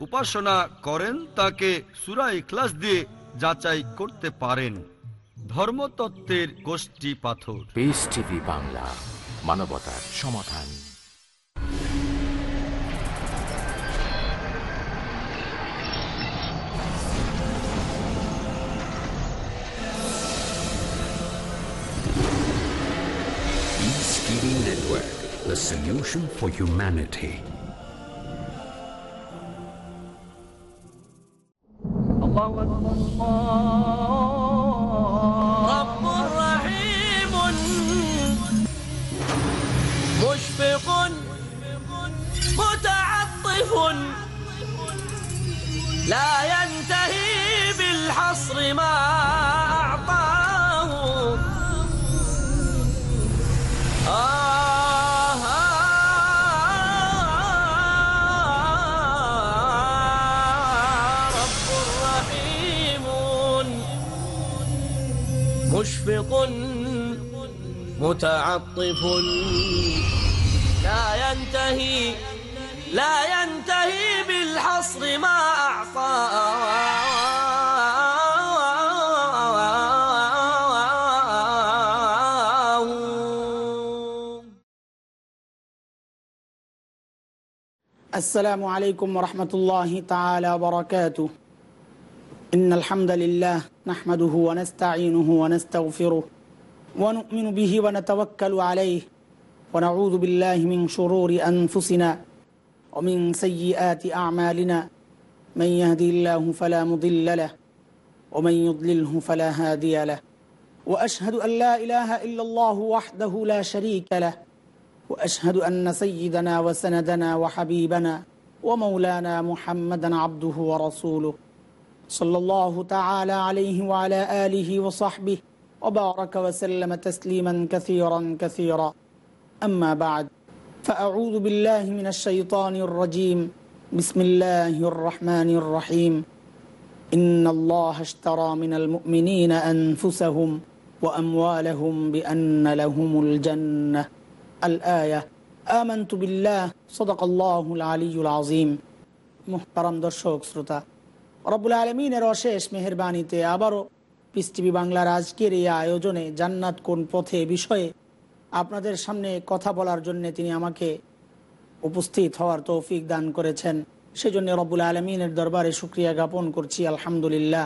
উপাসনা করেন, তাকে সুরা ইখলাস দিয়ে যাচাই করতে পারেন। ধর্মতত্ত্বের গোষ্ঠী পাথর। পিস টিভি বাংলা মানবতার সমাধান। The solution for humanity. رب متعطف. لا ينتهي لا ينتهي بالحصر ما أعطاه السلام عليكم ورحمة الله تعالى وبركاته. إن الحمد لله نحمده ونستعينه ونستغفره ونؤمن به ونتوكل عليه ونعوذ بالله من شرور أنفسنا ومن سيئات أعمالنا من يهدي الله فلا مضل له ومن يضلله فلا هادي له وأشهد أن لا إله إلا الله وحده لا شريك له وأشهد أن سيدنا وسندنا وحبيبنا ومولانا محمدا عبده ورسوله صلى الله تعالى عليه وعلى اله وصحبه وبارك وسلم تسليما كثيرا كثيرا اما بعد فاعوذ بالله من الشيطان الرجيم بسم الله الرحمن الرحيم ان الله اشترى من المؤمنين انفسهم واموالهم بان لهم الجنه الآية آمنت بالله صدق الله العلي العظيم মুহতারাম দর্শক শ্রোতা রব্বুল আলমিনের অশেষ মেহরবানিতে আবারও পিস টিভি বাংলার আজকের এই আয়োজনে জান্নাত কোন পথে বিষয়ে আপনাদের সামনে কথা বলার জন্য তিনি আমাকে উপস্থিত হওয়ার তৌফিক দান করেছেন। সেজন্য রব্বুল আলমিনের দরবারে সুক্রিয়া জ্ঞাপন করছি, আলহামদুলিল্লাহ।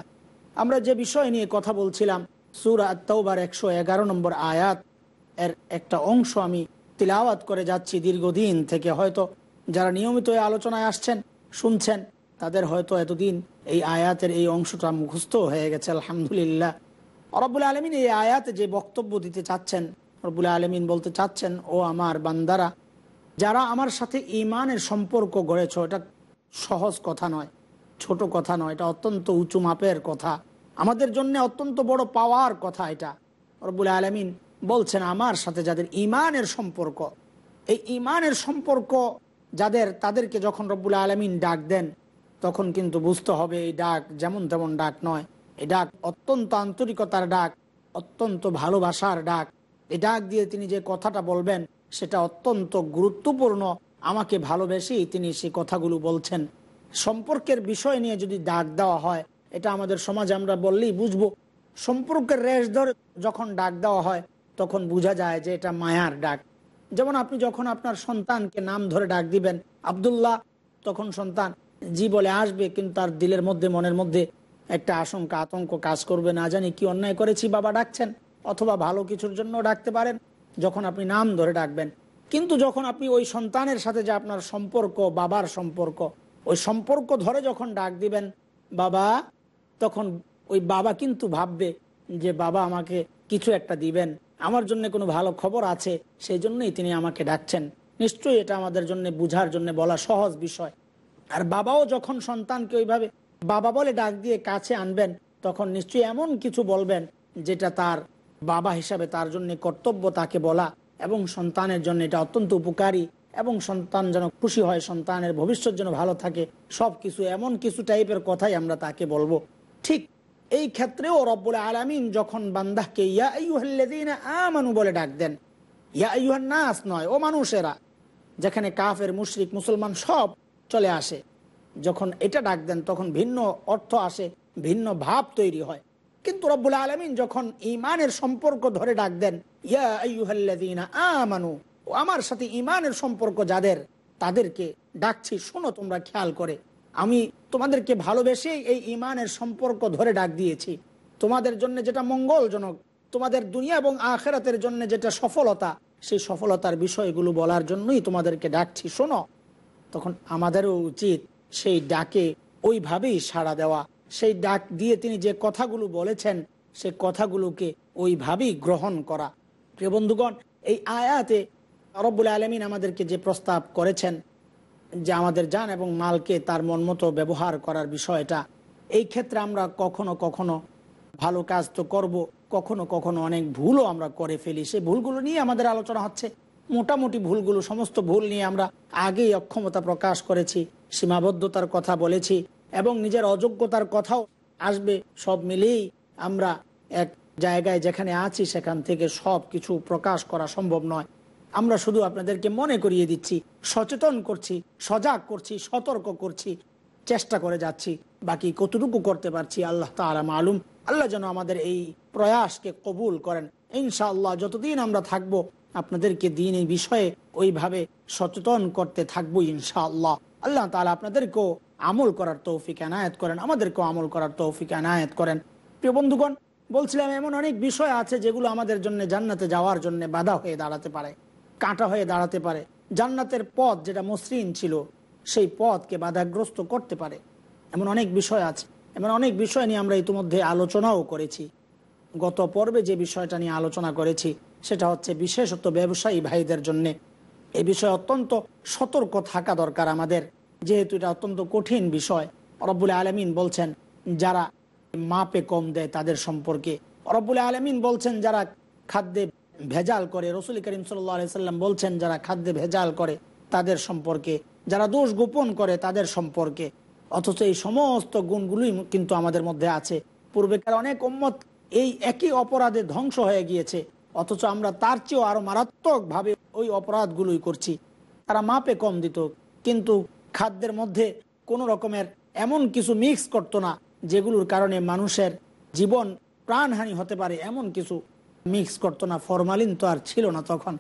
আমরা যে বিষয় নিয়ে কথা বলছিলাম, সুর আত্মাউবার একশো এগারো নম্বর আয়াত, এর একটা অংশ আমি তিলাওয়াত করে যাচ্ছি দীর্ঘদিন থেকে। হয়তো যারা নিয়মিত আলোচনায় আসছেন, শুনছেন তাদের হয়তো এতদিন এই আয়াতের এই অংশটা মুখস্থ হয়ে গেছে, আলহামদুলিল্লাহ। রব্বুল আলমিন এই আয়াতে যে বক্তব্য দিতে চাচ্ছেন, রব্বুল আলমিন বলতে চাচ্ছেন, ও আমার বান্দারা, যারা আমার সাথে ইমানের সম্পর্ক গড়েছ, এটা সহজ কথা নয়, ছোট কথা নয়, এটা অত্যন্ত উঁচু মাপের কথা। আমাদের জন্য অত্যন্ত বড় পাওয়ার কথা এটা। রব্বুল আলমিন বলছেন, আমার সাথে যাদের ইমানের সম্পর্ক, এই ইমানের সম্পর্ক যাদের, তাদেরকে যখন রব্বুল আলমিন ডাক দেন তখন কিন্তু বুঝতে হবে এই ডাক যেমন তেমন ডাক নয়। এই ডাক অত্যন্ত আন্তরিকতার ডাক, অত্যন্ত ভালোবাসার ডাক। এই ডাক দিয়ে তিনি যে কথাটা বলবেন, সেটা অত্যন্ত গুরুত্বপূর্ণ। আমাকে ভালোবেসেই তিনি সেই কথাগুলো বলছেন। সম্পর্কের বিষয় নিয়ে যদি ডাক দেওয়া হয়, এটা আমাদের সমাজে আমরা বললেই বুঝব। সম্পর্কের রেশ ধরে যখন ডাক দেওয়া হয়, তখন বোঝা যায় যে এটা মায়ার ডাক। যেমন আপনি যখন আপনার সন্তানকে নাম ধরে ডাক দিবেন, আবদুল্লাহ, তখন সন্তান জি বলে আসবে, কিন্তু তার দিলের মধ্যে, মনের মধ্যে একটা আশঙ্কা, আতঙ্ক কাজ করবে না। জানি কি অন্যায় করেছি, বাবা ডাকছেন, অথবা ভালো কিছুর জন্য ডাকতে পারেন, যখন আপনি নাম ধরে ডাকবেন। কিন্তু যখন আপনি ওই সন্তানের সাথে যে আপনার সম্পর্ক, বাবার সম্পর্ক, ওই সম্পর্ক ধরে যখন ডাক দিবেন, বাবা, তখন ওই বাবা কিন্তু ভাববে যে বাবা আমাকে কিছু একটা দিবেন। আমার জন্য কোনো ভালো খবর আছে, সেই জন্যই তিনি আমাকে ডাকছেন। নিশ্চয়ই এটা আমাদের জন্য, বুঝার জন্য বলা সহজ বিষয়। আর বাবাও যখন সন্তানকে ওইভাবে বাবা বলে ডাক দিয়ে কাছে আনবেন, তখন নিশ্চয়ই এমন কিছু বলবেন যেটা তার বাবা হিসাবে তার জন্য কর্তব্য তাকে বলা এবং সন্তানের জন্য এটা অত্যন্ত উপকারী এবং সন্তান যেন খুশি হয়, সন্তানের ভবিষ্যৎ যেন ভালো থাকে, সব কিছু এমন কিছু টাইপের কথাই আমরা তাকে বলব। ঠিক এই ক্ষেত্রেও রব্বুল আলামিন যখন বান্দাহকে ইয়া আমানু বলে ডাক দেন, ইয়া আইয়ুহান নাস নয়, ও মানুষেরা, যেখানে কাফের, মুশরিক, মুসলমান সব চলে আসে। যখন এটা ডাক দেন, তখন ভিন্ন অর্থ আসে, ভিন্ন ভাব তৈরি হয়। কিন্তু রব্বুল আলমিন যখন ইমানের সম্পর্ক ধরে ডাক দেন, ইয়া আমানু আমার সাথে ইমানের সম্পর্ক যাদের, তাদেরকে ডাকছি, শোনো তোমরা খেয়াল করে। আমি তোমাদেরকে ভালোবেসেই এই ইমানের সম্পর্ক ধরে ডাক দিয়েছি। তোমাদের জন্য যেটা মঙ্গলজনক, তোমাদের দুনিয়া এবং আখেরাতের জন্য যেটা সফলতা, সেই সফলতার বিষয়গুলো বলার জন্যই তোমাদেরকে ডাকছি, শোনো। তখন আমাদেরও উচিত সেই ডাকে ওইভাবেই সাড়া দেওয়া। সেই ডাক দিয়ে তিনি যে কথাগুলো বলেছেন, সে কথাগুলোকে ওইভাবেই গ্রহণ করা। প্রিয় বন্ধুগণ, এই আয়াতে রব্বুল আলমিন আমাদেরকে যে প্রস্তাব করেছেন, যে আমাদের যান এবং মালকে তার মন মতো ব্যবহার করার বিষয়টা, এই ক্ষেত্রে আমরা কখনো কখনো ভালো কাজ তো করব, কখনো কখনো অনেক ভুলও আমরা করে ফেলি। সেই ভুলগুলো নিয়ে আমাদের আলোচনা হচ্ছে। মোটামুটি ভুলগুলো, সমস্ত ভুল নিয়ে আমরা আগেই অক্ষমতা প্রকাশ করেছি, সীমাবদ্ধতার কথা বলেছি এবং নিজের অযোগ্যতার কথাও আসবে, সব মিলিয়েই আমরা এক জায়গায় যেখানে আছি সেখান থেকে সব কিছু প্রকাশ করা সম্ভব নয়। আমরা শুধু আপনাদেরকে মনে করিয়ে দিচ্ছি, সচেতন করছি, সজাগ করছি, সতর্ক করছি, চেষ্টা করে যাচ্ছি, বাকি কতটুকু করতে পারছি আল্লাহ তালা মালুম। আল্লাহ যেন আমাদের এই প্রয়াসকে কবুল করেন। ইনশাআল্লাহ যতদিন আমরা থাকব আপনাদেরকে দিন এই বিষয়ে ওইভাবে সচেতন করতে থাকব ইনশাআল্লাহ। আল্লাহ তালা আপনাদেরকেও আমল করার তৌফিক এনায়ত করেন, আমাদেরকেও আমল করার তৌফিক এনায়ত করেন। প্রিয় বন্ধুগণ, বলছিলাম এমন অনেক বিষয় আছে যেগুলো আমাদের জন্য জান্নাতে যাওয়ার জন্য বাধা হয়ে দাঁড়াতে পারে, কাঁটা হয়ে দাঁড়াতে পারে। জান্নাতের পথ যেটা মসৃণ ছিল, সেই পথকে বাধাগ্রস্ত করতে পারে। এমন অনেক বিষয় আছে, এমন অনেক বিষয় নিয়ে আমরা ইতিমধ্যে আলোচনাও করেছি। গত পর্বে যে বিষয়টা নিয়ে আলোচনা করেছি সেটা হচ্ছে বিশেষত ব্যবসায়ী ভাইদের জন্য। এ বিষয়ে অত্যন্ত সতর্ক থাকা দরকার আমাদের। যেহেতু এটা অত্যন্ত কঠিন বিষয়। রব্বুল আলমিন বলছেন, যারা মাপে কম দেয় তাদের সম্পর্কে। রব্বুল আলমিন বলছেন, যারা খাদ্যে ভেজাল করে, রসুল করিম সাল্লাম বলছেন, যারা খাদ্যে ভেজাল করে তাদের সম্পর্কে। যারা দোষ গোপন করে তাদের সম্পর্কে। অথচ এই সমস্ত গুণগুলোই কিন্তু আমাদের মধ্যে আছে। পূর্বেকার অনেক উম্মত এই একই অপরাধে ধ্বংস হয়ে গিয়েছে। অথচ আমরা তার চেয়েও আরও মারাত্মক ভাবে ওই অপরাধগুলোই করছি। তারা মাপে কম দিত, কিন্তু খাদ্যের মধ্যে কোনো রকমের এমন কিছু মিক্স করতো না, যেগুলোর কারণে মানুষের জীবন প্রাণহানি হতে পারে এমন কিছু মিক্স করতো না। ফরমালিন তো আর ছিল না তখন।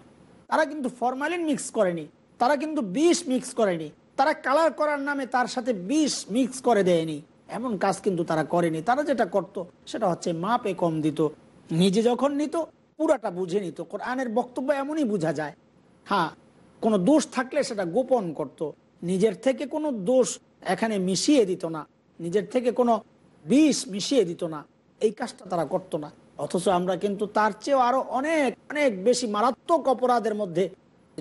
তারা কিন্তু ফরমালিন মিক্স করেনি, তারা কিন্তু বিষ মিক্স করেনি, তারা কালার করার নামে তার সাথে বিষ মিক্স করে দেয়নি। এমন কাজ কিন্তু তারা করেনি। তারা যেটা করত, সেটা হচ্ছে মাপে কম দিত, নিজে যখন নিত পুরাটা বুঝে নিত। কোরআনের বক্তব্য এমনই বোঝা যায়। হ্যাঁ কোনো দোষ থাকলে সেটা গোপন করত। নিজের থেকে কোনো দোষ এখানে মিশিয়ে দিত না। নিজের থেকে কোনো বিষ মিশিয়ে দিত না। এই কাজটা তারা করতো না। অথচ আমরা কিন্তু তার চেয়েও আরও অনেক অনেক বেশি মারাত্মক অপরাধের মধ্যে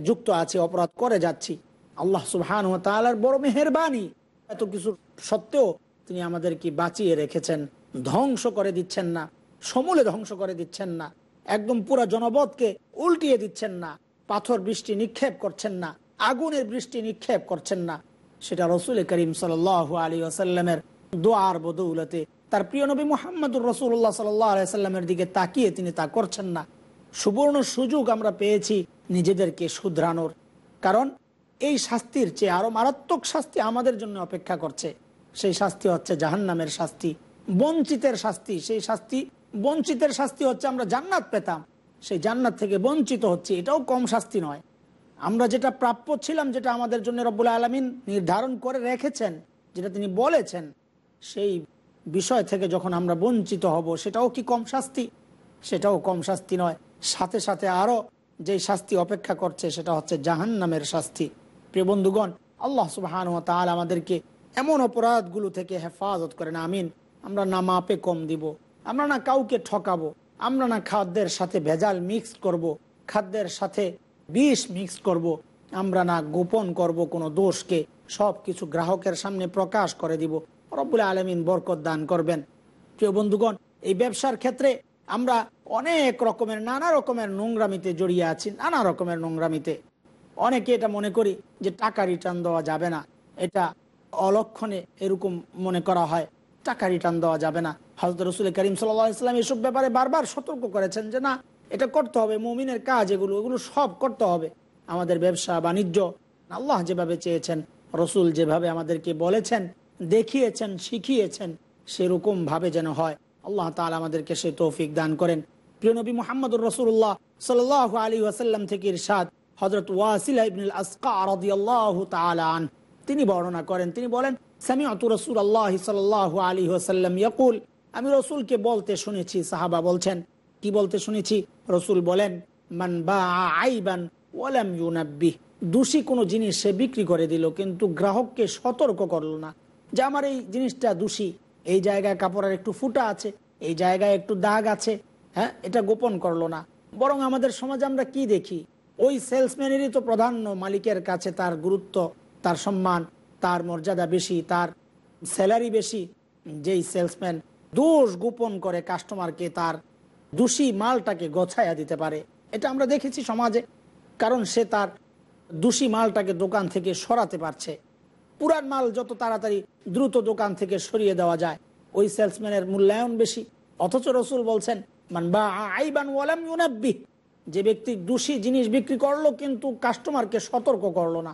যুক্ত আছে, অপরাধ করে যাচ্ছি। আল্লাহ সুবহান ও তাআলার বড় মেহেরবানি। এত কিছু সত্ত্বেও তিনি আমাদেরকে বাঁচিয়ে রেখেছেন। ধ্বংস করে দিচ্ছেন না। সমূলে ধ্বংস করে দিচ্ছেন না। একদম পুরা জনপদকে উল্টিয়ে দিচ্ছেন না। পাথর বৃষ্টি নিক্ষেপ করছেন না। আগুনের বৃষ্টি নিক্ষেপ করছেন না। সেটা রসুল করিম সাল আলী আসাল্লামের দোয়ার বদৌলতে তার প্রিয় নবী মোহাম্মদুর রসুল্লাহ সাল্লামের দিকে তাকিয়ে তিনি তা করছেন না। সুবর্ণ সুযোগ আমরা পেয়েছি নিজেদেরকে শুধরানোর। কারণ এই শাস্তির চেয়ে আরও মারাত্মক শাস্তি আমাদের জন্য অপেক্ষা করছে। সেই শাস্তি হচ্ছে জাহান্নামের শাস্তি, বঞ্চিতের শাস্তি। সেই শাস্তি বঞ্চিতের শাস্তি হচ্ছে, আমরা জান্নাত পেতাম। সেই জান্নাত থেকে বঞ্চিত হচ্ছে, এটাও কম শাস্তি নয়। আমরা যেটা প্রাপ্য ছিলাম, যেটা আমাদের জন্য রব্বুল আলমিন নির্ধারণ করে রেখেছেন, যেটা তিনি বলেছেন, সেই বিষয় থেকে যখন আমরা বঞ্চিত হব, সেটাও কি কম শাস্তি? সেটাও কম শাস্তি নয়। সাথে সাথে আরও যে শাস্তি অপেক্ষা করছে, সেটা হচ্ছে জাহান নামের শাস্তি। প্রিয় বন্ধুগণ, আল্লাহ সুবাহান ও তাহলে আমাদেরকে এমন অপরাধগুলো থেকে হেফাজত করেন, আমিন। আমরা না মাপে কম দিব। আমরা না কাউকে ঠকাবো, আমরা না খাদ্যের সাথে ভেজাল মিক্স করব। খাদ্যের সাথে বিষ মিক্স করব। আমরা না গোপন করব কোনো দোষকে সব কিছু গ্রাহকের সামনে প্রকাশ করে দিব রব্বুল আলমিন বরকত দান করবেন প্রিয় বন্ধুগণ, এই ব্যবসার ক্ষেত্রে আমরা অনেক রকমের, নানা রকমের নোংরামিতে জড়িয়ে আছি, নানা রকমের নোংরামিতে অনেকে এটা মনে করি যে টাকা রিটার্ন দেওয়া যাবে না এটা অলক্ষণে এরকম মনে করা হয় টাকা রিটার্ন দেওয়া যাবে না। হজরত রসুল করিম সাল্লাম এসব ব্যাপারে বারবার সতর্ক করেছেন যে না, এটা করতে হবে, মুমিনের কাজ এগুলো এগুলো সব করতে হবে। আমাদের ব্যবসা, বাণিজ্য, আল্লাহ যেভাবে চেয়েছেন, রসুল যেভাবে আমাদেরকে বলেছেন, দেখিয়েছেন, শিখিয়েছেন, সেরকম ভাবে যেন হয়। আল্লাহ তালা আমাদেরকে সে তৌফিক দান করেন। প্রিয় নবী মোহাম্মদুর রসুল্লাহ সাল আলী ওয়াসাল্লাম থেকে ইরশাদ হজরত ওয়াসিলা ইবনুল আসকা তাআলা আন তিনি বর্ণনা করেন। তিনি বলেন শামিআতু রসুল আল্লাহ সাল্লাল্লাহু আলাইহি ওয়াসাল্লাম ইয়াকুল। আমি রসুলকে বলতে শুনেছি, সাহাবা বলছেন। কি বলতে শুনেছি? রসুল বলেন, মান বা আইবান ওয়ালাম ইউনাব্বিহ। দোষী কোনো জিনিস সে বিক্রি করে দিল, কিন্তু গ্রাহককে সতর্ক করল না। যে আমার এই জিনিসটা দোষী, এই জায়গায় কাপড়ের একটু ফুটা আছে, এই জায়গায় একটু দাগ আছে হ্যাঁ এটা গোপন করল না। বরং আমাদের সমাজে আমরা কি দেখি? ওই সেলসম্যানেরই তো প্রাধান্য মালিকের কাছে তার গুরুত্ব। তার সম্মান, তার মর্যাদা বেশি, তার স্যালারি বেশি, যেই সেলসম্যান দোষ গোপন করে কাস্টমারকে তার দোষী মালটাকে গছায়া দিতে পারে। এটা আমরা দেখেছি সমাজে, কারণ সে তার দোষী মালটাকে দোকান থেকে সরাতে পারছে। পুরান মাল যত তাড়াতাড়ি দ্রুত দোকান থেকে সরিয়ে দেওয়া যায়, ওই সেলসম্যানের মূল্যায়ন বেশি। অথচ রসুল বলছেন, মান বা আইবান ওয়ালাম ইউনাব্বি যে ব্যক্তি দোষী জিনিস বিক্রি করল কিন্তু কাস্টমারকে সতর্ক করল না।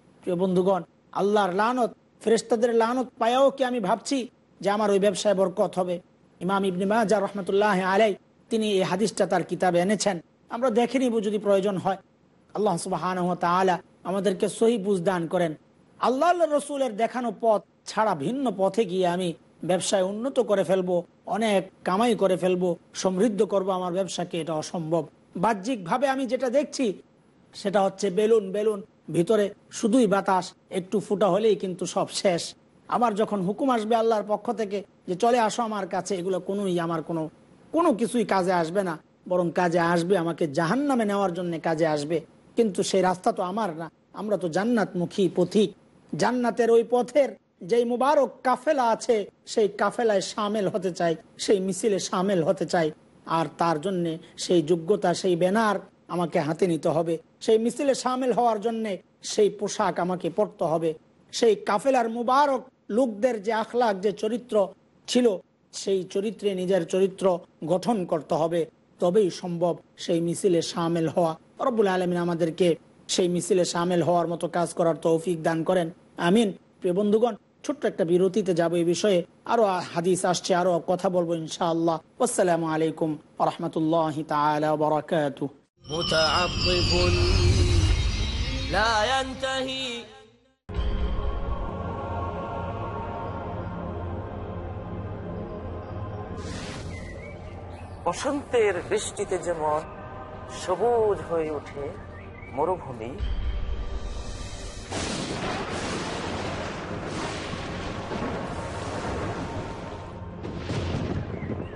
প্রিয় বন্ধুগণ, আল্লাহর লানত ফেরেস্তাদের লানত পায়াও কি আমি ভাবছি যে আমার ওই ব্যবসায় বরকত হবে? ইমাম ইবনে মাজা রহমতুল্লাহ আলাই তিনি এই হাদিসটা তার কিতাবে এনেছেন। আমরা দেখে নিব যদি প্রয়োজন হয়। আল্লাহ সুবাহান তালা আমাদেরকে সহি বুঝ দান করেন। আল্লাহ রসুলের দেখানো পথ ছাড়া ভিন্ন পথে গিয়ে আমি ব্যবসায় উন্নত করে ফেলব, অনেক কামাই করে ফেলব, সমৃদ্ধ করব আমার ব্যবসাকে, এটা অসম্ভব। বাহ্যিকভাবে আমি যেটা দেখছি, সেটা হচ্ছে বেলুন বেলুন ভিতরে শুধুই বাতাস, একটু ফুটা হলেই কিন্তু সব শেষ। আমার যখন হুকুম আসবে আল্লাহর পক্ষ থেকে যে চলে আসো আমার কাছে, এগুলো কোনোই আমার কোনো কোনো কিছুই কাজে আসবে না, বরং কাজে আসবে আমাকে জাহান নামে নেওয়ার জন্য কাজে আসবে। কিন্তু সেই রাস্তা তো আমার না, আমরা তো জান্নাতমুখী পথিক। জান্নাতের ওই পথের যেই মুবারক কাফেলা আছে, সেই কাফেলায় সামেল হতে চাই, সেই মিছিলে সামেল হতে চাই। আর তার জন্যে সেই যোগ্যতা, সেই ব্যানার আমাকে হাতে নিতে হবে। সেই মিছিলে সামিল হওয়ার জন্য সেই পোশাক আমাকে পরতে হবে। সেই কাফেলার মুবারক লোকদের যে আখলাক যে চরিত্র ছিল, সেই চরিত্রে নিজের চরিত্র গঠন করতে হবে। তবেই সম্ভব সেই মিছিলে সামিল হওয়া। রব্বুল আলমিন আমাদেরকে সেই মিছিলে সামিল হওয়ার মতো কাজ করার তৌফিক দান করেন। আমিন। প্রিয় বন্ধুগণ, ছোট্ট একটা বিরতিতে যাব এই বিষয়ে। আরও হাদিস আসছে, আরও কথা বলব ইনশাআল্লাহ। আসসালামু আলাইকুম রহমতুল্লাহ متعطف لا ينتهي বসন্তের বৃষ্টিতে যেমন সবুজ হয়ে ওঠে মরুভূমি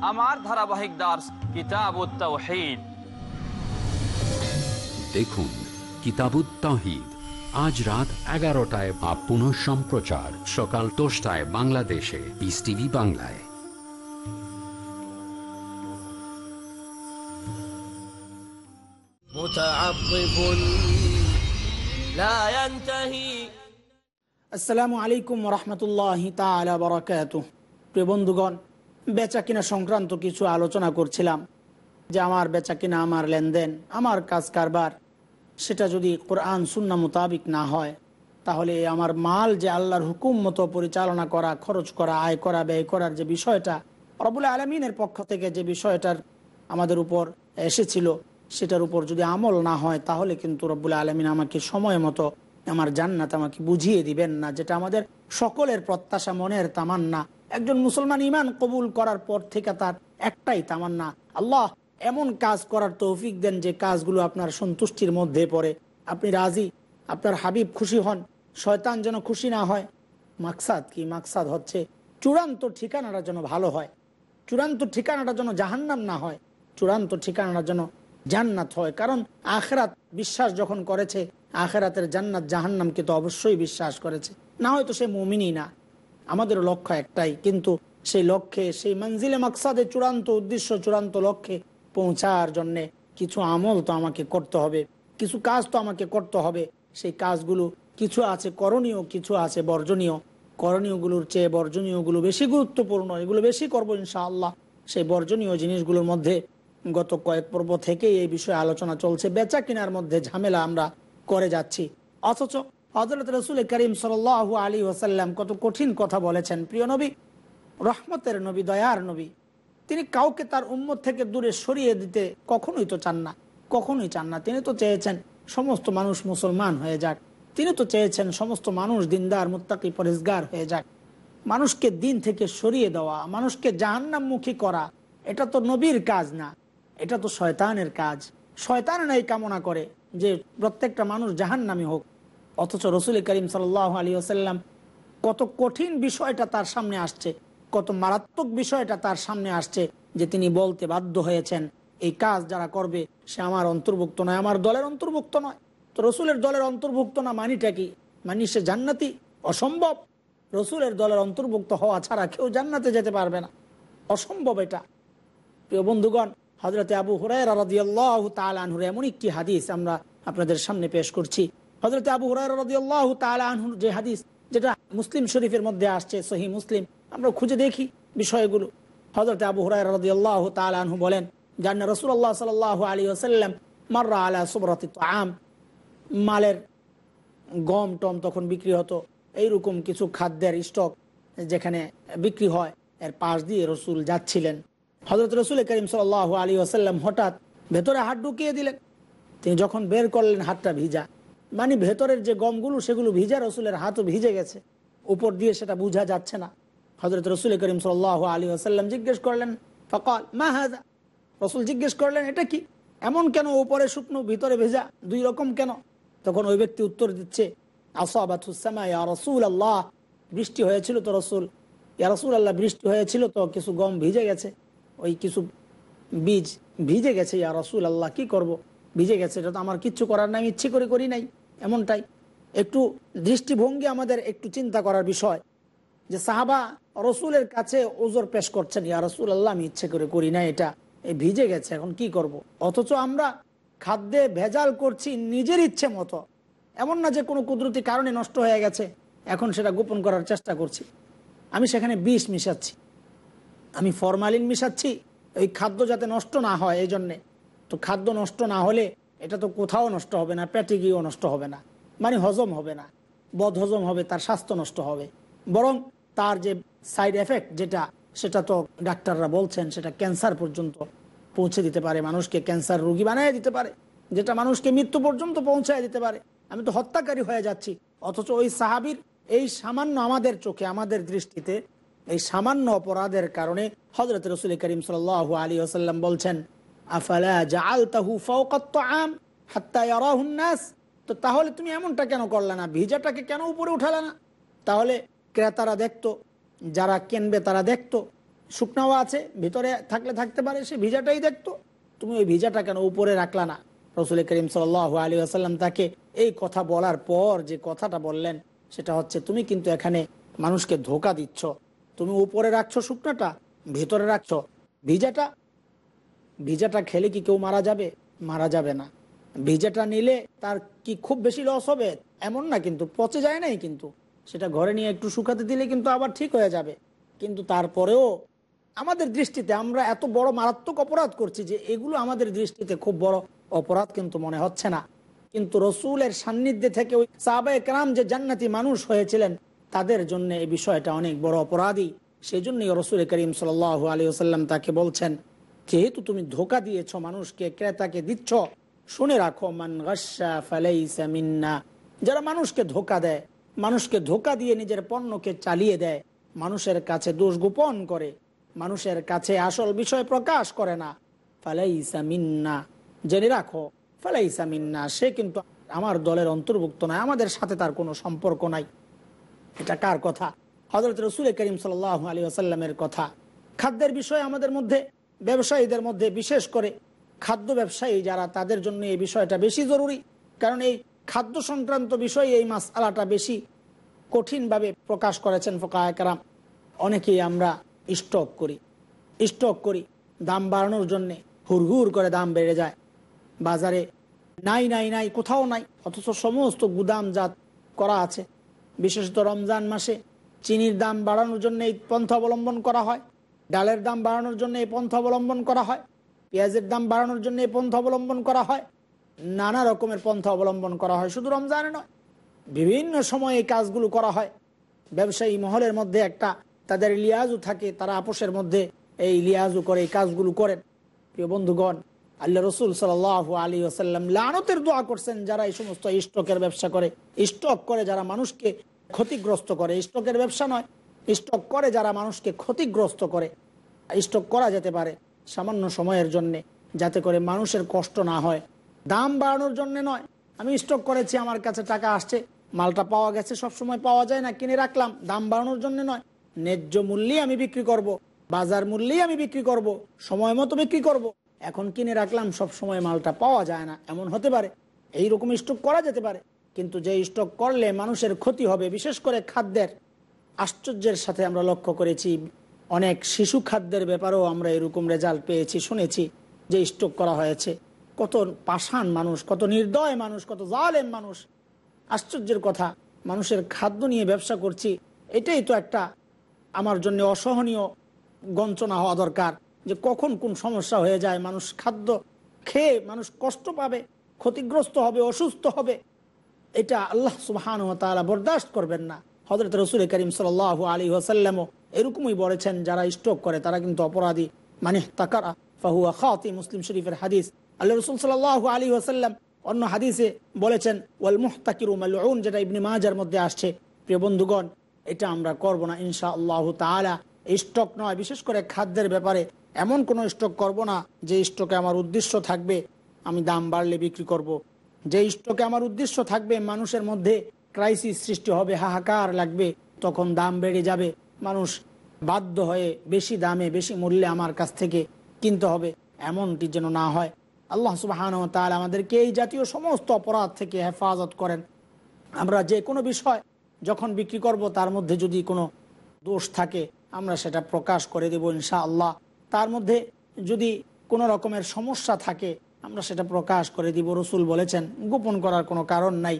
আমার ধারাবাহিক দাস কিতাব দেখুন কিতাবুত্তাহিদ আজ রাত এগারোটায় বা পুনঃ সম্প্রচার সকাল দশটায় বাংলাদেশে বিস টিভি বাংলায়। আসসালামু আলাইকুম রহমতুল্লাহ তালা বরাকাত প্রিয় বন্ধুগণ বেচা কিনা সংক্রান্ত কিছু আলোচনা করছিলাম। যে আমার বেচা কিনা আমার লেনদেন, আমার কাজ কারবার সেটা যদি কোরআন, সুন্না মোতাবিক না হয়, তাহলে আমার মাল যে আল্লাহর হুকুম মতো পরিচালনা করা, খরচ করা, আয় করা, ব্যয় করার যে বিষয়টা রবুল আলমিনের পক্ষ থেকে যে বিষয়টার আমাদের উপর এসেছিল, সেটার উপর যদি আমল না হয়, তাহলে কিন্তু রব্বুল আলমিন আমাকে সময় মতো আমার জান্নাত আমাকে বুঝিয়ে দিবেন না, যেটা আমাদের সকলের প্রত্যাশা, মনের তামান্না একজন মুসলমান ইমান কবুল করার পর থেকে তার একটাই তামান্না, আল্লাহ এমন কাজ করার তৌফিক দেন যে কাজগুলো আপনার সন্তুষ্টির মধ্যে পড়ে। আপনি রাজি, আপনার হাবিব খুশি হন, শয়তান যেন খুশি না হয়। মাকসাদ কি? মাকসাদ হচ্ছে চূড়ান্ত ঠিকানাটা যেন ভালো হয়। চূড়ান্ত ঠিকানাটা যেন জাহান্নাম না হয়। চূড়ান্ত ঠিকানাটা যেন জান্নাত হয়। কারণ আখরাত বিশ্বাস যখন করেছে, আখেরাতের জান্নাত জাহান্নামকে তো অবশ্যই বিশ্বাস করেছে। না হয়তো সে মুমিনই না। আমাদের লক্ষ্য একটাই, কিন্তু সেই লক্ষ্যে, সেই মঞ্জিলে মাকসাদে চূড়ান্ত উদ্দেশ্য, চূড়ান্ত লক্ষ্যে পৌঁছার জন্যে কিছু আমল তো আমাকে করতে হবে, কিছু কাজ তো আমাকে করতে হবে। সেই কাজগুলো কিছু আছে করণীয়, কিছু আছে বর্জনীয়। করণীয়গুলোর চেয়ে বর্জনীয়গুলো বেশি গুরুত্বপূর্ণ, এগুলো বেশি করব ইনশাআল্লাহ। সেই বর্জনীয় জিনিসগুলোর মধ্যে গত কয়েক পর্ব থেকেই এই বিষয়ে আলোচনা চলছে, বেচা কেনার মধ্যে ঝামেলা আমরা করে যাচ্ছি। অথচ হজরত রসুল করিম সাল আলী ওসাল্লাম কত কঠিন কথা বলেছেন। প্রিয় নবী, রহমতের নবী, দয়ার নবী। তিনি কাউকে তার উম্মত থেকে দূরে সরিয়ে দিতে কখনোই তো চান না, কখনোই চান না। তিনি তো চেয়েছেন সমস্ত মানুষ মুসলমান হয়ে যাক। তিনি তো চেয়েছেন সমস্ত মানুষ দিনদার, মুত্তাকি, পরিষ্কার হয়ে যাক। মানুষকে দিন থেকে সরিয়ে দেওয়া, মানুষকে জাহান্নামমুখী করা, এটা তো নবীর কাজ না, এটা তো শয়তানের কাজ। শয়তান এই কামনা করে যে প্রত্যেকটা মানুষ জাহান্নামি হোক। অথচ রসুল করিম সাল আলী আসাল্লাম কত কঠিন বিষয়টা তার সামনে আসছে, কত মারাত্মক বিষয়টা তার সামনে আসছে যে তিনি বলতে বাধ্য হয়েছেন, এই কাজ যারা করবে সে আমার অন্তর্ভুক্ত নয়, আমার দলের অন্তর্ভুক্ত নয়। তো রসুলের দলের অন্তর্ভুক্ত না মানিটা কি? মানি সে জান্নাতি? অসম্ভব। রসুলের দলের অন্তর্ভুক্ত হওয়া ছাড়া কেউ জান্নাতে যেতে পারবে না। অসম্ভব এটা। প্রিয় বন্ধুগণ হজরত আবু হুরায়রা রাদিয়াল্লাহু তাআলা আনহুর এমন একটি হাদিস আমরা আপনাদের সামনে পেশ করছি। হজরত আবু তাআলা আনহুর যে হাদিস, যেটা মুসলিম শরীফের মধ্যে আসছে সহি মুসলিম, আমরা খুঁজে দেখি বিষয়গুলো। হজরত আবু তাআলা আনহু বলেন জান্না রাসূলুল্লাহ সাল্লাল্লাহু আলী ওয়াসাল্লাম মাররা আলা সুবরাতি তাআম, মালের গম টম তখন বিক্রি হতো। এইরকম কিছু খাদ্যের স্টক যেখানে বিক্রি হয়, এর পাশ দিয়ে রসুল যাচ্ছিলেন। হজরত রসুল করিম সাল আলী আসাল্লাম হঠাৎ ভেতরে হাত ঢুকিয়ে দিলেন। তিনি যখন বের করলেন, হাতটা ভিজা। মানে ভেতরের যে গমগুলো, সেগুলো ভিজা, রসুলের হাতও ভিজে গেছে। উপর দিয়ে সেটা বোঝা যাচ্ছে না। হজরত রসুল করিম সাল আলী আসাল্লাম জিজ্ঞেস করলেন, ফকাল, মা হাজা রসুল জিজ্ঞেস করলেন, এটা কি? এমন কেন উপরে শুকনো, ভিতরে ভেজা? দুই রকম কেন? তখন ওই ব্যক্তি উত্তর দিচ্ছে আসাবাতুসামা ইয়া রসুল আল্লাহ বৃষ্টি হয়েছিল তো রসুল। ইয়া রসুল আল্লাহ বৃষ্টি হয়েছিল তো, কিছু গম ভিজে গেছে। ওই কিছু বীজ ভিজে গেছে, ইয়া রসুল আল্লাহ কি করব। ভিজে গেছে, এটা তো আমার কিচ্ছু করার নাই ইচ্ছে করে করি নাই। এমনটাই। একটু দৃষ্টিভঙ্গি আমাদের একটু চিন্তা করার বিষয়। যে সাহাবা রসুলের কাছে ওজোর পেশ করছেন, ইয়া রসুল আল্লাহ আমি ইচ্ছে করে করি না এটা। ভিজে গেছে, এখন কি করব। অথচ আমরা খাদ্যে ভেজাল করছি নিজের ইচ্ছে মতো। এমন না যে কোনো কুদরতি কারণে নষ্ট হয়ে গেছে, এখন সেটা গোপন করার চেষ্টা করছি। আমি সেখানে বিষ মিশাচ্ছি। আমি ফরমালিন মিশাচ্ছি, ওই খাদ্য যাতে নষ্ট না হয় এই জন্যে তো খাদ্য নষ্ট না হলে এটা তো কোথাও নষ্ট হবে না পেটে গিয়েও নষ্ট হবে না মানে হজম হবে না বদ হজম হবে, তার স্বাস্থ্য নষ্ট হবে। বরং তার যে সাইড এফেক্ট যেটা, সেটা তো ডাক্তাররা বলছেন সেটা ক্যান্সার পর্যন্ত পৌঁছে দিতে পারে, মানুষকে ক্যান্সার রোগী বানিয়ে দিতে পারে, যেটা মানুষকে মৃত্যু পর্যন্ত পৌঁছায় দিতে পারে। আমি তো হত্যাকারী হয়ে যাচ্ছি, অথচ ওই সাহাবির এই সামান্য আমাদের চোখে, আমাদের দৃষ্টিতে এই সামান্য অপরাধের কারণে হজরত রসুল করিম সাল আলী আসাল্লাম বলছেন আম তো তাহলে তুমি এমনটা কেন করলে না? ভিজাটাকে কেন উপরে উঠালে না? তাহলে ক্রেতারা দেখতো, যারা কেনবে তারা দেখতো, শুকনাও আছে, ভিতরে থাকলে থাকতে পারে, সে ভিজাটাই দেখতো। তুমি ওই ভিজাটা কেন উপরে রাখলা না? রসুল করিম সাল আলী আসাল্লাম তাকে এই কথা বলার পর যে কথাটা বললেন, সেটা হচ্ছে, তুমি কিন্তু এখানে মানুষকে ধোকা দিচ্ছ। তুমি উপরে রাখছো শুকনাটা, ভিতরে রাখছো। ভিজাটা ভিজাটা খেলে কি কেউ মারা যাবে? মারা যাবে না। ভিজাটা নিলে তার কি খুব বেশি লস হবে? এমন না কিন্তু, পচে যায় নাই কিন্তু। সেটা ঘরে নিয়ে একটু শুকাতে দিলে কিন্তু আবার ঠিক হয়ে যাবে। কিন্তু তারপরেও আমাদের দৃষ্টিতে আমরা এত বড় মারাত্মক অপরাধ করছি যে এগুলো আমাদের দৃষ্টিতে খুব বড় অপরাধ কিন্তু মনে হচ্ছে না। কিন্তু রসুলের সান্নিধ্যে থেকে ওই সাহাবায়ে কেরাম যে জান্নাতি মানুষ হয়েছিলেন, তাদের জন্য এই বিষয়টা অনেক বড় অপরাধী। সেই জন্যই রসুল করিম সাল আলী আসাল্লাম তাকে বলছেন যেহেতু তুমি ধোকা দিয়েছ, মানুষকে, ক্রেতাকে দিচ্ছ, শুনে রাখো, মান যারা মানুষকে ধোকা দেয়, মানুষকে ধোকা দিয়ে নিজের পণ্যকে চালিয়ে দেয়, মানুষের কাছে দোষ গোপন করে, মানুষের কাছে আসল বিষয় প্রকাশ করে না। ফালাইসা মিন্না। জেনে রাখো, ফালাইসা মিন্না, সে কিন্তু আমার দলের অন্তর্ভুক্ত নয়, আমাদের সাথে তার কোনো সম্পর্ক নাই। এটা কার কথা? হজরত রসুল করিম সাল আলী আসাল্লামের কথা। খাদ্যের বিষয় আমাদের মধ্যে ব্যবসায়ীদের মধ্যে, বিশেষ করে খাদ্য ব্যবসায়ী যারা, তাদের জন্য এই বিষয়টা বেশি জরুরি। কারণ এই খাদ্য সংক্রান্ত বিষয়ে এই মাস আলাটা বেশি কঠিনভাবে প্রকাশ করেছেন ফোকায়কারাম অনেকেই আমরা স্টক করি। স্টক করি, দাম বাড়ানোর জন্যে হুড়হুড় করে দাম বেড়ে যায়। বাজারে নাই নাই নাই, কোথাও নাই, অথচ সমস্ত গুদামজাত করা আছে। বিশেষত রমজান মাসে চিনির দাম বাড়ানোর জন্য এই পন্থা অবলম্বন করা হয়। ডালের দাম বাড়ানোর জন্য এই পন্থা অবলম্বন করা হয়, পেঁয়াজের দাম বাড়ানোর জন্য এই পন্থা অবলম্বন করা হয়, নানা রকমের পন্থা অবলম্বন করা হয়, শুধু রমজানে নয়, বিভিন্ন সময় এই কাজগুলো করা হয়। ব্যবসায়ী মহলের মধ্যে একটা, তাদের লিয়াজু থাকে, তারা আপোষের মধ্যে এই লিয়াজু করে, এই কাজগুলো করেন। প্রিয় বন্ধুগণ, আল্লাহ রসুল সাল আলী আসাল্লাম লানতের দোয়া করছেন যারা এই সমস্ত স্টকের ব্যবসা করে। স্টক করে যারা মানুষকে ক্ষতিগ্রস্ত করে, স্টকের ব্যবসা নয় স্টক করে যারা মানুষকে ক্ষতিগ্রস্ত করে, স্টক করা যেতে পারে সামান্য সময়ের জন্যে, যাতে করে মানুষের কষ্ট না হয় দাম বাড়ানোর জন্য নয় আমি স্টক করেছি, আমার কাছে টাকা আসছে, মালটা পাওয়া গেছে সব সময় পাওয়া যায় না, কিনে রাখলাম দাম বাড়ানোর জন্য নয় ন্যায্য মূল্যেই আমি বিক্রি করব। বাজার মূল্যেই আমি বিক্রি করব। সময় মতো বিক্রি করব। এখন কিনে রাখলাম সব সময় মালটা পাওয়া যায় না, এমন হতে পারে এই রকম স্টক করা যেতে পারে কিন্তু যে স্টক করলে মানুষের ক্ষতি হবে, বিশেষ করে খাদ্যের আশ্চর্যের সাথে আমরা লক্ষ্য করেছি, অনেক শিশু খাদ্যের ব্যাপারেও আমরা এরকম রেজাল্ট পেয়েছি, শুনেছি যে স্টক করা হয়েছে। কত পাষাণ মানুষ, কত নির্দয় মানুষ, কত জালেম মানুষ। আশ্চর্যের কথা, মানুষের খাদ্য নিয়ে ব্যবসা করছি, এটাই তো একটা আমার জন্য অসহনীয় গঞ্চনা হওয়া দরকার, যে কখন কোন সমস্যা হয়ে যায়, মানুষ খাদ্য খেয়ে মানুষ কষ্ট পাবে, ক্ষতিগ্রস্ত হবে, অসুস্থ হবে। এটা আল্লাহ সুবাহান তালা বরদাস্ত করবেন না। হজরত রসুল করিম সাল আলী ওসাল্লামও এরকমই বলেছেন, যারা স্ট্রোক করে তারা কিন্তু অপরাধী। মানে তাকারা ফাহুয়া খাতি মুসলিম শরীফের হাদিস। আল্লাহ রসুল সাল আলী ওসাল্লাম অন্য হাদিসে বলেছেন, ওয়াল মুহতাকির মালউন যেটা ইবনি মাজার মধ্যে আসছে। প্রিয় বন্ধুগণ, এটা আমরা করব না ইনশা আল্লাহ তালা স্টক নয়, বিশেষ করে খাদ্যের ব্যাপারে। এমন কোনো স্টক করব না যে স্টকে আমার উদ্দেশ্য থাকবে, আমি দাম বাড়লে বিক্রি করব। যে স্টকে আমার উদ্দেশ্য থাকবে, মানুষের মধ্যে ক্রাইসিস সৃষ্টি হবে, হাহাকার লাগবে, তখন দাম বেড়ে যাবে। মানুষ বাধ্য হয়ে বেশি দামে, বেশি মূল্যে আমার কাছ থেকে কিনতে হবে, এমনটি যেন না হয়। আল্লাহ সুবাহান তাহলে আমাদেরকে এই জাতীয় সমস্ত অপরাধ থেকে হেফাজত করেন। আমরা যে কোনো বিষয় যখন বিক্রি করব, তার মধ্যে যদি কোনো দোষ থাকে, আমরা সেটা প্রকাশ করে দেব ইনশা আল্লাহ তার মধ্যে যদি কোনো রকমের সমস্যা থাকে, আমরা সেটা প্রকাশ করে দিব। রসুল বলেছেন, গোপন করার কোনো কারণ নাই।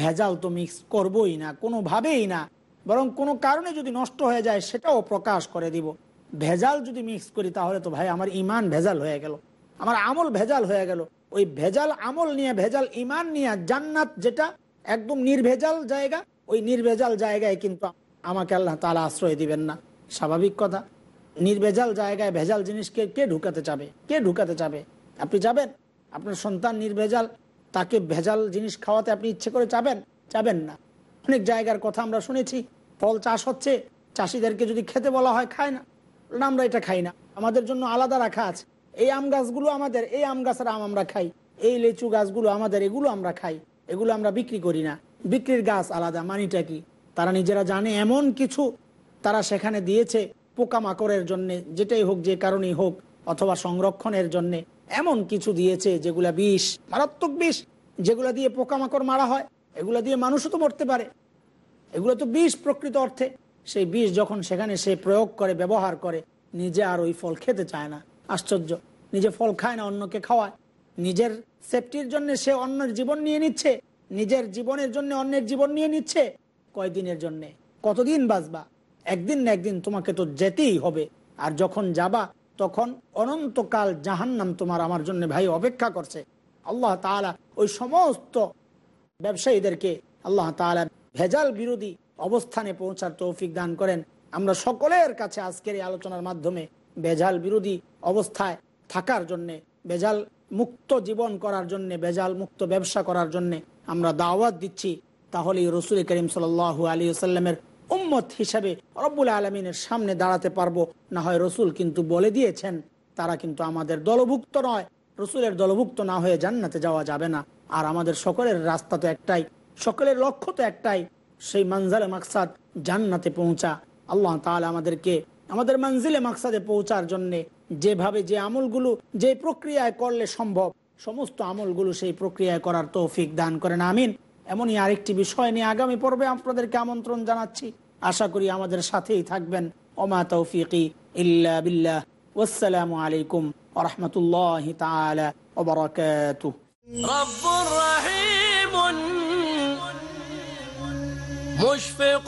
ভেজাল তো মিক্স করবই না, কোনোভাবেই না। বরং কোনো কারণে যদি নষ্ট হয়ে যায়, সেটাও প্রকাশ করে দিব। ভেজাল যদি মিক্স করি, তাহলে তো ভাই আমার ইমান ভেজাল হয়ে গেল। আমার আমল ভেজাল হয়ে গেল। ওই ভেজাল আমল নিয়ে, ভেজাল ইমান নিয়ে জান্নাত যেটা একদম নির্ভেজাল জায়গা, ওই নির্ভেজাল জায়গায় কিন্তু আমাকে আল্লাহ তালা আশ্রয় দিবেন না। স্বাভাবিক কথা। নির্ভেজাল জায়গায় ভেজাল জিনিসকে কে ঢুকাতে চাবে? কে ঢুকাতে চাবে? আপনি যাবেন? আপনার সন্তান নির্ভেজাল তাকে ভেজাল জিনিস খাওয়াতে আপনি ইচ্ছে করে চাবেন চাবেন না। অনেক জায়গার কথা আমরা শুনেছি, ফল চাষ হচ্ছে, চাষিদেরকে যদি খেতে বলা হয় খায় না আমরা এটা খাই না। আমাদের জন্য আলাদা রাখা আছে। এই আম গাছগুলো আমাদের, এই আম গাছের আম আমরা খাই, এই লিচু গাছগুলো আমাদের, এগুলো আমরা খাই, এগুলো আমরা বিক্রি করি না। বিক্রির গাছ আলাদা, মানিটা কি? তারা নিজেরা জানে এমন কিছু তারা সেখানে দিয়েছে পোকামাকড়ের জন্যে, যেটাই হোক যে কারণেই হোক, অথবা সংরক্ষণের জন্য। এমন কিছু দিয়েছে যেগুলা বিষ, মারাত্মক বিষ, যেগুলা দিয়ে পোকামাকড় মারা হয়, এগুলা দিয়ে মানুষও তো মরতে পারে। এগুলো তো বিষ প্রকৃত অর্থে। সেই বিষ যখন সেখানে সে প্রয়োগ করে, ব্যবহার করে, নিজে আর ওই ফল খেতে চায় না। আশ্চর্য। নিজে ফল খায় না, অন্যকে খাওয়ায়। নিজের সেফটির জন্য সে অন্যের জীবন নিয়ে নিচ্ছে। নিজের জীবনের জন্য অন্যের জীবন নিয়ে নিচ্ছে। কয়দিনের জন্যে? কতদিন বাঁচবা? একদিন না একদিন তোমাকে তো যেতেই হবে। আর যখন যাবা তখন অনন্তকাল জাহান্নাম তোমার আমার জন্য ভাই অপেক্ষা করছে। আল্লাহ তাআলা ওই সমস্ত ব্যবসায়ীদেরকে আল্লাহ তাআলা ভেজাল বিরোধী অবস্থানে পৌঁছার তৌফিক দান করেন। আমরা সকলের কাছে আজকের এই আলোচনার মাধ্যমে ভেজাল বিরোধী অবস্থায় থাকার জন্যে, ভেজাল মুক্ত জীবন করার জন্য, ভেজাল মুক্ত ব্যবসা করার জন্য আমরা দাওয়াত দিচ্ছি। তাহলে রসুল করিম সাল আলী সাল্লামের উম্মত হিসাবে রব্বুল আলমিনের সামনে দাঁড়াতে পারব। না হয় রসুল কিন্তু বলে দিয়েছেন, তারা কিন্তু আমাদের দলভুক্ত নয়। রসুলের দলভুক্ত না হয়ে জান্নাতে যাওয়া যাবে না। আর আমাদের সকলের রাস্তা তো একটাই, সকলের লক্ষ্য তো একটাই, সেই মঞ্জালে মাকসাদ জান্নাতে পৌঁছা। আল্লাহ তাআলা আমাদেরকে, আমাদের মঞ্জিলে মাকসাদে পৌঁছার জন্যে যেভাবে যে আমলগুলো, যে প্রক্রিয়ায় করলে সম্ভব, সমস্ত আমলগুলো সেই প্রক্রিয়ায় করার তৌফিক দান করেন, আমিন। এমনই আরেকটি বিষয় নিয়ে আগামী পর্বে আপনাদেরকে আমন্ত্রণ জানাচ্ছি আশা করি আমাদের সাথেই থাকবেন ওমা তৌফিকি ইল্লা বিল্লাহ ওয়াসসালামু আলাইকুম ওরহমতুল্লাহ তাআলা ওবরাকাতুহ رب رحيم مشفق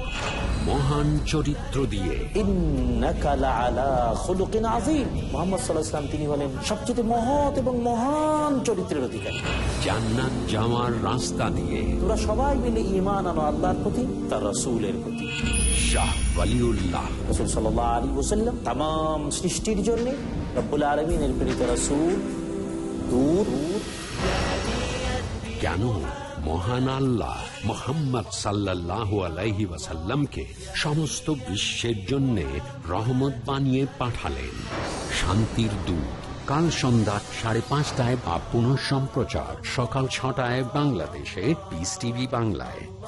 মহান চরিত্র দিয়ে। তিনি হলেন সবচেয়ে মহৎ এবং মহান চরিত্রের অধিকারী। জান্নাত যাওয়ার রাস্তা দিয়ে। তোরা সবাই মিলে ইমান আনো আল্লাহর প্রতি তার রসুলের প্রতি। শাহ ওয়ালিউল্লাহ। রসুল সাল্লাহ আলী ওসাল্লাম তাম সৃষ্টির জন্য রব্বুল আলমিনের প্রেরিত রসুল। দূর। কেন? মহান আল্লাহ মোহাম্মদ সাল্লাহ আলাইহি ওয়াসাল্লামকে সমস্ত বিশ্বের জন্য রহমত বানিয়ে পাঠালেন। শান্তির দূত। কাল সন্ধ্যা সাড়ে পাঁচটায় বা পুনঃ সম্প্রচার সকাল ছটায় বাংলাদেশে পিস টিভি বাংলায়।